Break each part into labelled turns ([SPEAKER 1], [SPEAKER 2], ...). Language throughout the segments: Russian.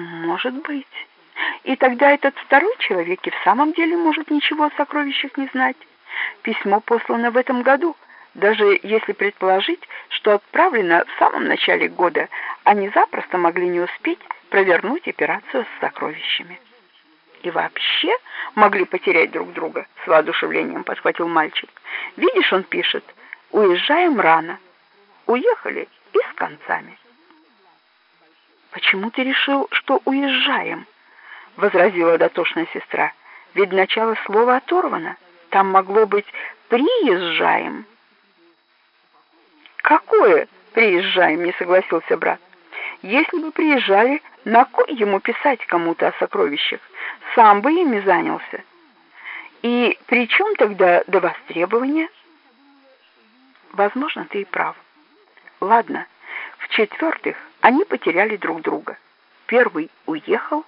[SPEAKER 1] Может быть. И тогда этот второй человек и в самом деле может ничего о сокровищах не знать. Письмо послано в этом году. Даже если предположить, что отправлено в самом начале года, они запросто могли не успеть провернуть операцию с сокровищами. И вообще могли потерять друг друга, с воодушевлением подхватил мальчик. Видишь, он пишет, уезжаем рано. Уехали и с концами. Почему ты решил, что уезжаем? возразила дотошная сестра. Ведь начало слова оторвано. Там могло быть приезжаем. Какое приезжаем, не согласился брат. Если бы приезжали, на кой ему писать кому-то о сокровищах? Сам бы ими занялся. И при чем тогда до востребования? Возможно, ты и прав. Ладно, в-четвертых, они потеряли друг друга. Первый уехал,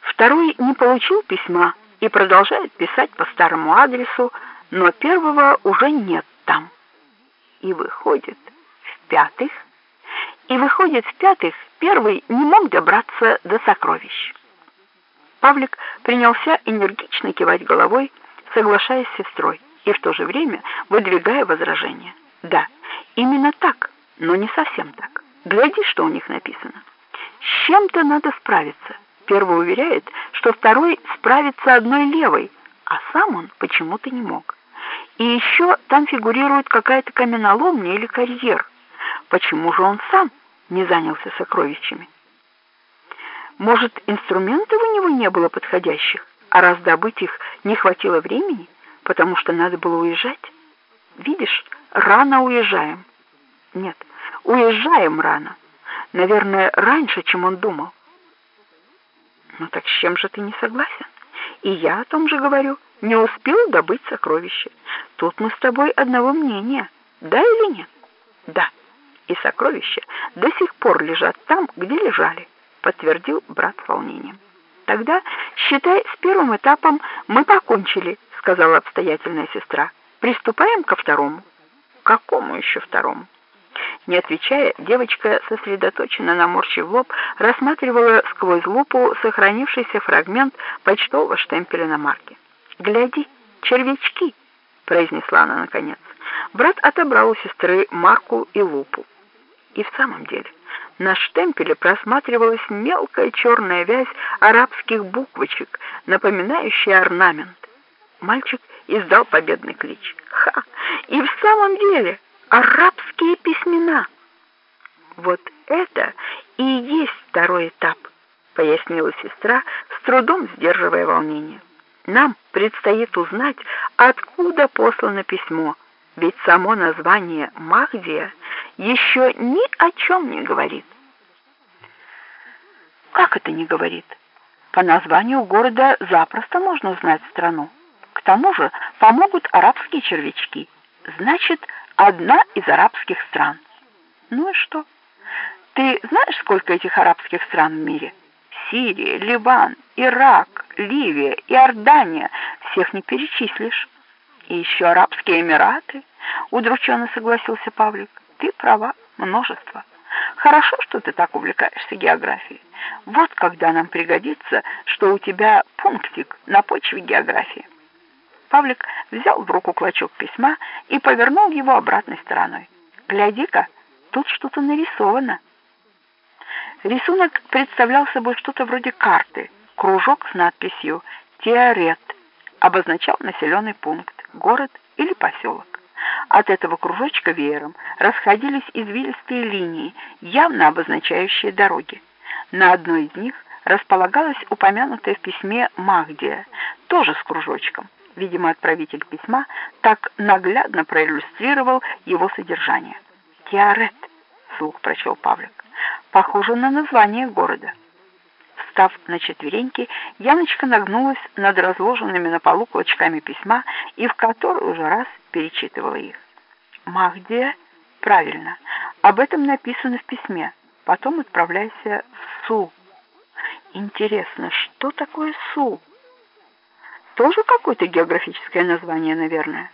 [SPEAKER 1] второй не получил письма и продолжает писать по старому адресу, но первого уже нет там. И выходит, в-пятых, и выходит, в-пятых, первый не мог добраться до сокровищ. Павлик принялся энергично кивать головой, соглашаясь с сестрой и в то же время выдвигая возражения. Да, именно так, но не совсем так. Гляди, что у них написано. С чем-то надо справиться. Первый уверяет, что второй справится одной левой, а сам он почему-то не мог. И еще там фигурирует какая-то каменоломня или карьер. Почему же он сам не занялся сокровищами? Может, инструментов у него не было подходящих, а раз добыть их не хватило времени, потому что надо было уезжать? Видишь, рано уезжаем. Нет, уезжаем рано. Наверное, раньше, чем он думал. Ну так с чем же ты не согласен? И я о том же говорю. Не успел добыть сокровище. Тут мы с тобой одного мнения. Да или нет? Да. И сокровища до сих пор лежат там, где лежали, подтвердил брат с волнением. Тогда, считай, с первым этапом мы покончили, сказала обстоятельная сестра. Приступаем ко второму. Какому еще второму? Не отвечая, девочка, сосредоточенно наморщив лоб, рассматривала сквозь лупу сохранившийся фрагмент почтового штемпеля на марке. «Гляди, червячки!» — произнесла она наконец. Брат отобрал у сестры марку и лупу. И в самом деле на штемпеле просматривалась мелкая черная вязь арабских буквочек, напоминающая орнамент. Мальчик издал победный клич. «Ха! И в самом деле арабские письмена!» «Вот это и есть второй этап», — пояснила сестра, с трудом сдерживая волнение. «Нам предстоит узнать, откуда послано письмо, ведь само название «Махдия» еще ни о чем не говорит. Как это не говорит? По названию города запросто можно узнать страну. К тому же помогут арабские червячки. Значит, одна из арабских стран. Ну и что? Ты знаешь, сколько этих арабских стран в мире? Сирия, Ливан, Ирак, Ливия, Иордания. Всех не перечислишь. И еще Арабские Эмираты, удрученно согласился Павлик. Ты права, множество. Хорошо, что ты так увлекаешься географией. Вот когда нам пригодится, что у тебя пунктик на почве географии. Павлик взял в руку клочок письма и повернул его обратной стороной. Гляди-ка, тут что-то нарисовано. Рисунок представлял собой что-то вроде карты. Кружок с надписью «Теорет» обозначал населенный пункт, город или поселок. От этого кружочка веером расходились извилистые линии, явно обозначающие дороги. На одной из них располагалась упомянутая в письме Махдия, тоже с кружочком. Видимо, отправитель письма так наглядно проиллюстрировал его содержание. «Тиарет», — слух прочел Павлик, — «похоже на название города». Встав на четвереньки, Яночка нагнулась над разложенными на полу клочками письма и в который уже раз перечитывала их. Махдия, правильно, об этом написано в письме. Потом отправляйся в Су. Интересно, что такое Су? Тоже какое-то географическое название, наверное.